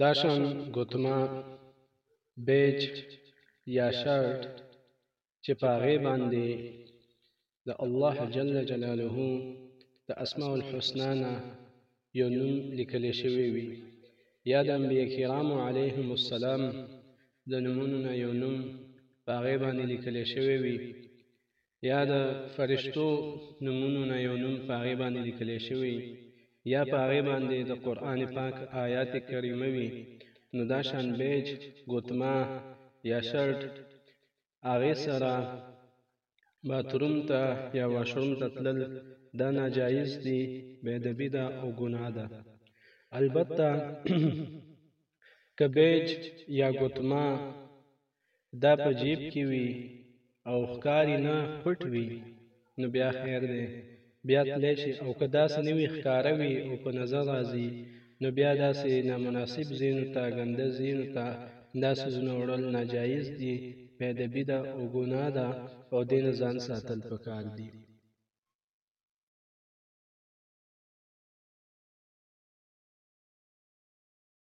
داشان ګوتمه بیج یا شرط چې په هغې باندې د الله جل جلاله د اسماء الحسنا نه یو نوم لیکل شوی وي یا د انبیاء کرامو علیهم السلام د نومونو نه یو نوم په هغې باندې لیکل شوی وي یا د فرشتو نمونو نه یو نوم په هغې باندې لیکلی شوی یا په هغې باندې د قرآن پاک آیات کریمه وي نو دا شان بیج ګوتما یا شرټ هغې سره باتروم ته یا واشروم ته تلل دا ناجایز دي بېدبي ده او ګناه ده البته که بیج یا ګوتما دا په جیب کې وي او ښکاري نه پټ وي نو بیا خیر دی بیا تلی شي او که داسې نه وي ښکاره وي او په نظر راځي نو بیا داسې نامناسب زینو ته ګنده زینو ته دا سوزونه وړل ناجایز دي بېدبي ده او ګناه ده او دې نه ځان ساتل پکار دي.